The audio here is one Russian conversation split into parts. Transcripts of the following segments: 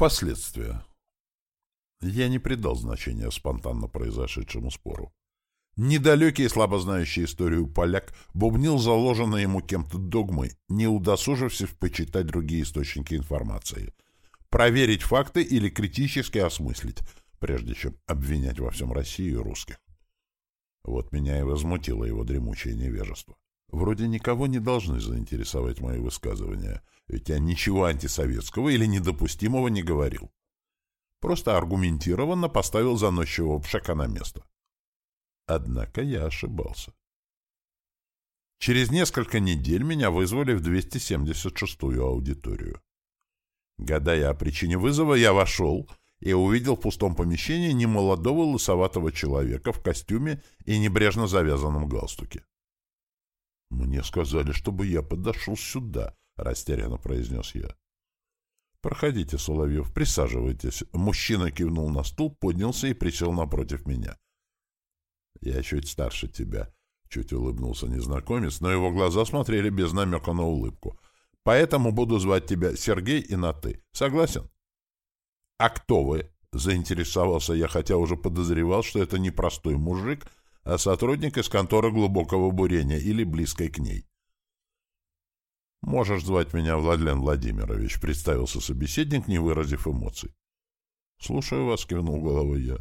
Последствия. Я не придал значения спонтанно произошедшему спору. Недалекий и слабо знающий историю поляк бубнил заложенные ему кем-то догмы, не удосужившись почитать другие источники информации, проверить факты или критически осмыслить, прежде чем обвинять во всем Россию и русских. Вот меня и возмутило его дремучее невежество. Вроде никого не должны заинтересовать мои высказывания, ведь я ничего антисоветского или недопустимого не говорил. Просто аргументированно поставил заносчивого пшака на место. Однако я ошибался. Через несколько недель меня вызвали в 276-ю аудиторию. Гадая о причине вызова, я вошел и увидел в пустом помещении немолодого лысоватого человека в костюме и небрежно завязанном галстуке. «Мне сказали, чтобы я подошел сюда», — растерянно произнес я. «Проходите, Соловьев, присаживайтесь». Мужчина кивнул на стул, поднялся и присел напротив меня. «Я чуть старше тебя», — чуть улыбнулся незнакомец, но его глаза смотрели без намека на улыбку. «Поэтому буду звать тебя Сергей и на «ты». Согласен?» «А кто вы?» — заинтересовался я, хотя уже подозревал, что это не простой мужик, а сотрудник из конторы глубокого бурения или близкой к ней. «Можешь звать меня Владлен Владимирович», — представился собеседник, не выразив эмоций. «Слушаю вас», — кивнул головой я.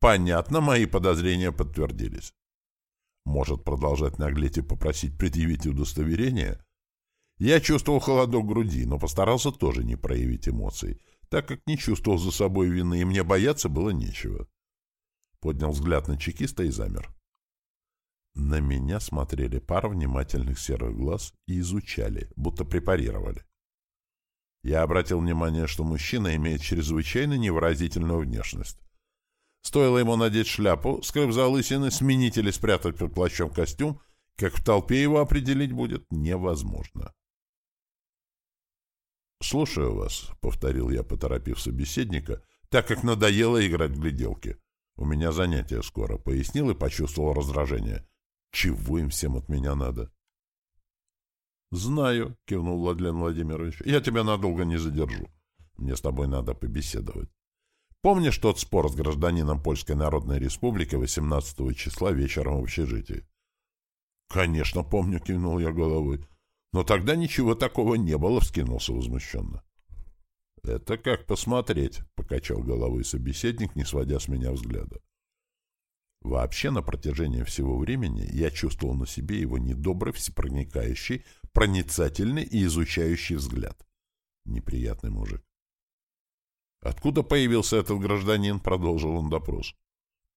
Понятно, мои подозрения подтвердились. Может продолжать наглеть и попросить предъявить удостоверение? Я чувствовал холодок груди, но постарался тоже не проявить эмоций, так как не чувствовал за собой вины, и мне бояться было нечего. Поднял взгляд на чекиста и замер. На меня смотрели пара внимательных серых глаз и изучали, будто препарировали. Я обратил внимание, что мужчина имеет чрезвычайно невыразительную внешность. Стоило ему надеть шляпу, скрыв залысины, сменить или спрятать под плащом костюм, как в толпе его определить будет невозможно. «Слушаю вас», — повторил я, поторопив собеседника, так как надоело играть в гляделки. «У меня занятие скоро», — пояснил и почувствовал раздражение. «Чего им всем от меня надо?» «Знаю», — кивнул Владлен Владимирович. «Я тебя надолго не задержу. Мне с тобой надо побеседовать». Помнишь тот спор с гражданином Польской Народной Республики 18 числа вечером в общежитии? Конечно, помню, кивнул я головой. Но тогда ничего такого не было, вскинулся возмущенно. Это как посмотреть, покачал головой собеседник, не сводя с меня взгляда. Вообще, на протяжении всего времени я чувствовал на себе его недобрый, всепроникающий, проницательный и изучающий взгляд. Неприятный мужик. Откуда появился этот гражданин, продолжил он допрос.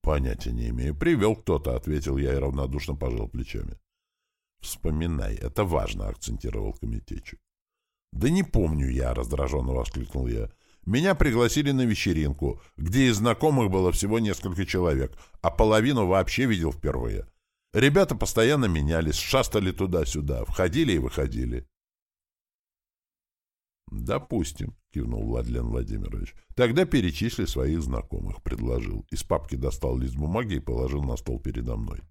Понятия не имею. Привел кто-то, ответил я и равнодушно пожал плечами. Вспоминай, это важно, акцентировал комитетчик. Да не помню я, раздраженно воскликнул я. Меня пригласили на вечеринку, где из знакомых было всего несколько человек, а половину вообще видел впервые. Ребята постоянно менялись, шастали туда-сюда, входили и выходили. «Допустим», — кивнул Владлен Владимирович. «Тогда перечисли своих знакомых», — предложил. Из папки достал лист бумаги и положил на стол передо мной.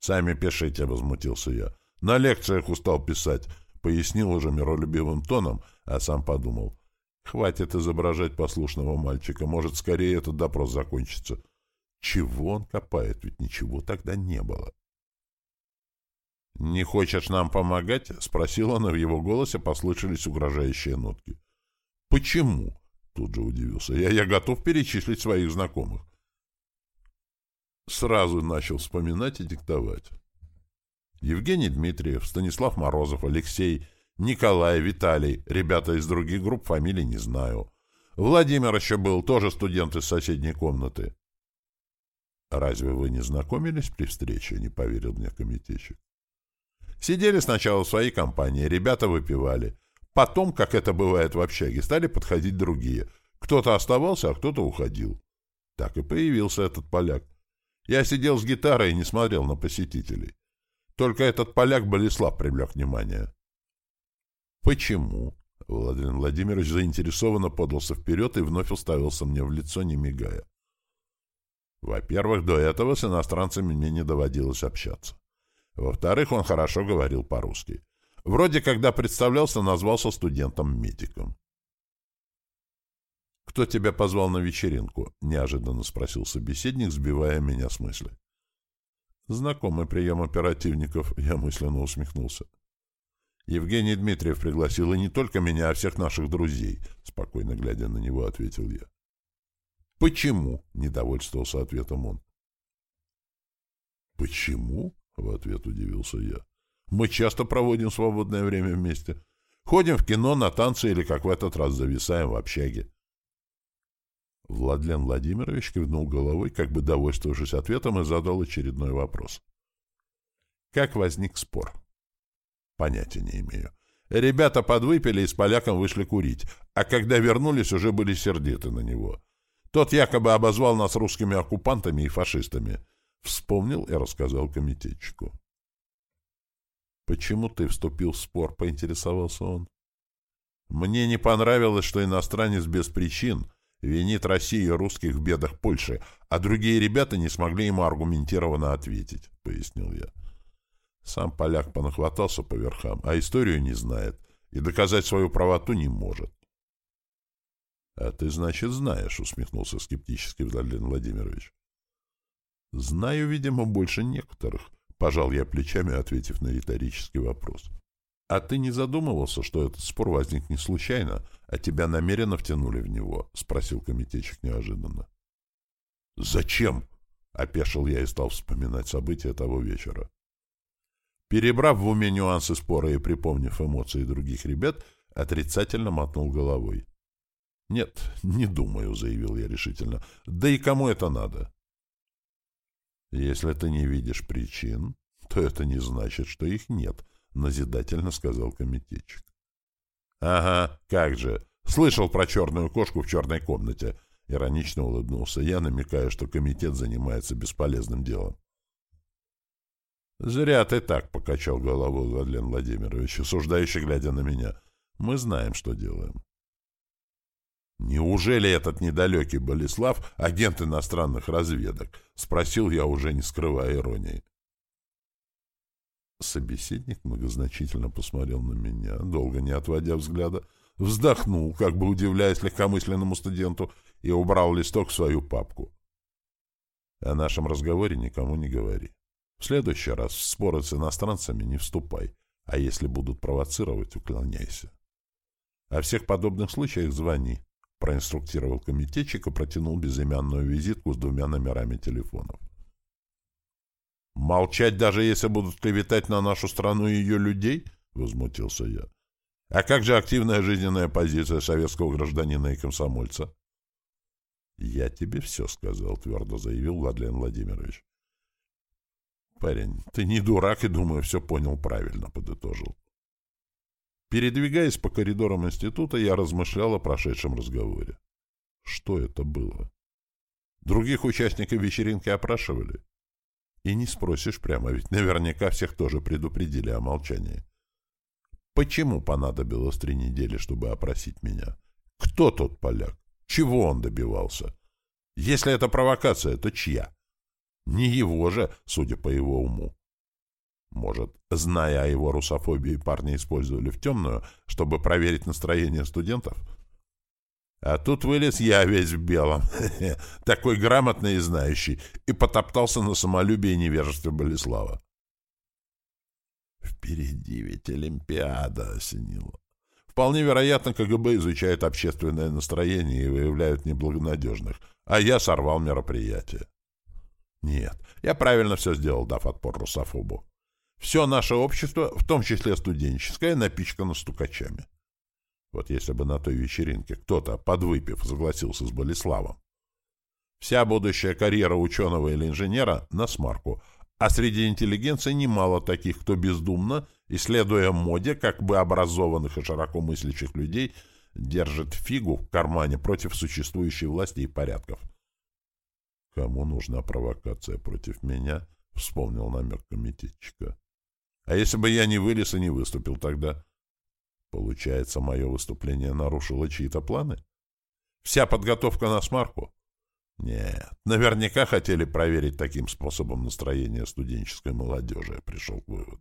«Сами пишите», — возмутился я. «На лекциях устал писать», — пояснил уже миролюбивым тоном, а сам подумал. «Хватит изображать послушного мальчика, может, скорее этот допрос закончится». Чего он копает, ведь ничего тогда не было. «Не хочешь нам помогать?» — спросил он, и в его голосе послышались угрожающие нотки. «Почему?» — тут же удивился. «Я, «Я готов перечислить своих знакомых». Сразу начал вспоминать и диктовать. Евгений Дмитриев, Станислав Морозов, Алексей, Николай, Виталий. Ребята из других групп фамилий не знаю. Владимир еще был, тоже студент из соседней комнаты. «Разве вы не знакомились при встрече?» — не поверил мне комитетчик. Сидели сначала в своей компании, ребята выпивали. Потом, как это бывает в общаге, стали подходить другие. Кто-то оставался, а кто-то уходил. Так и появился этот поляк. Я сидел с гитарой и не смотрел на посетителей. Только этот поляк Болеслав привлек внимание. «Почему?» Владимир Владимирович заинтересованно подался вперед и вновь уставился мне в лицо, не мигая. Во-первых, до этого с иностранцами мне не доводилось общаться. Во-вторых, он хорошо говорил по-русски. Вроде, когда представлялся, назвался студентом-медиком. «Кто тебя позвал на вечеринку?» — неожиданно спросил собеседник, сбивая меня с мысли. «Знакомый прием оперативников», — я мысленно усмехнулся. «Евгений Дмитриев пригласил и не только меня, а всех наших друзей», — спокойно глядя на него, ответил я. «Почему?» — недовольствовался ответом он. «Почему?» — в ответ удивился я. «Мы часто проводим свободное время вместе. Ходим в кино, на танцы или, как в этот раз, зависаем в общаге». Владлен Владимирович кивнул головой, как бы довольствовавшись ответом, и задал очередной вопрос. «Как возник спор?» «Понятия не имею. Ребята подвыпили и с поляком вышли курить, а когда вернулись, уже были сердиты на него. Тот якобы обозвал нас русскими оккупантами и фашистами. Вспомнил и рассказал комитетчику. «Почему ты вступил в спор?» — поинтересовался он. «Мне не понравилось, что иностранец без причин винит Россию и русских в бедах Польши, а другие ребята не смогли ему аргументированно ответить», — пояснил я. Сам поляк понахватался по верхам, а историю не знает и доказать свою правоту не может. — А ты, значит, знаешь, — усмехнулся скептически Владимир Владимирович. — Знаю, видимо, больше некоторых, — пожал я плечами, ответив на риторический вопрос. — А ты не задумывался, что этот спор возник не случайно, а тебя намеренно втянули в него? — спросил комитетчик неожиданно. — Зачем? — опешил я и стал вспоминать события того вечера. Перебрав в уме нюансы спора и припомнив эмоции других ребят, отрицательно мотнул головой. — Нет, не думаю, — заявил я решительно. — Да и кому это надо? — Если ты не видишь причин, то это не значит, что их нет, — назидательно сказал комитетчик. — Ага, как же. Слышал про черную кошку в черной комнате. Иронично улыбнулся я, намекая, что комитет занимается бесполезным делом. — Зря ты так, — покачал головой Владлен Владимирович, осуждающий, глядя на меня. — Мы знаем, что делаем. «Неужели этот недалекий Болеслав — агент иностранных разведок?» — спросил я, уже не скрывая иронии. Собеседник многозначительно посмотрел на меня, долго не отводя взгляда, вздохнул, как бы удивляясь легкомысленному студенту, и убрал листок в свою папку. О нашем разговоре никому не говори. В следующий раз в споры с иностранцами не вступай, а если будут провоцировать, уклоняйся. О всех подобных случаях звони. Проинструктировал комитетчик и протянул безымянную визитку с двумя номерами телефонов. «Молчать, даже если будут клеветать на нашу страну и ее людей?» — возмутился я. «А как же активная жизненная позиция советского гражданина и комсомольца?» «Я тебе все сказал», — твердо заявил Владлен Владимирович. «Парень, ты не дурак и, думаю, все понял правильно», — подытожил. Передвигаясь по коридорам института, я размышлял о прошедшем разговоре. Что это было? Других участников вечеринки опрашивали? И не спросишь прямо, ведь наверняка всех тоже предупредили о молчании. Почему понадобилось три недели, чтобы опросить меня? Кто тот поляк? Чего он добивался? Если это провокация, то чья? Не его же, судя по его уму. Может, зная о его русофобии, парни использовали в темную, чтобы проверить настроение студентов? А тут вылез я весь в белом, такой грамотный и знающий, и потоптался на самолюбие и невежестве Болеслава. Впереди ведь Олимпиада осенила. Вполне вероятно, КГБ изучает общественное настроение и выявляют неблагонадежных, а я сорвал мероприятие. Нет, я правильно все сделал, дав отпор русофобу. Все наше общество, в том числе студенческое, напичкано стукачами. Вот если бы на той вечеринке кто-то, подвыпив, согласился с Болеславом. Вся будущая карьера ученого или инженера на смарку, а среди интеллигенции немало таких, кто бездумно, исследуя моде как бы образованных и широко мыслящих людей, держит фигу в кармане против существующей власти и порядков. Кому нужна провокация против меня, вспомнил намек комитетчика. А если бы я не вылез и не выступил тогда? Получается, мое выступление нарушило чьи-то планы? Вся подготовка на смарку? Нет, наверняка хотели проверить таким способом настроение студенческой молодежи, пришел к выводу.